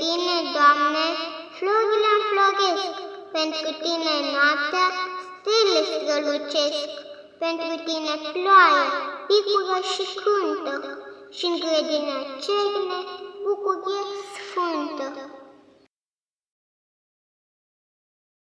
Tine, Doamne, florile înfloresc, pentru Tine noaptea stele strălucesc, pentru Tine ploaie, picură și cântă, și în grădina cerne, bucur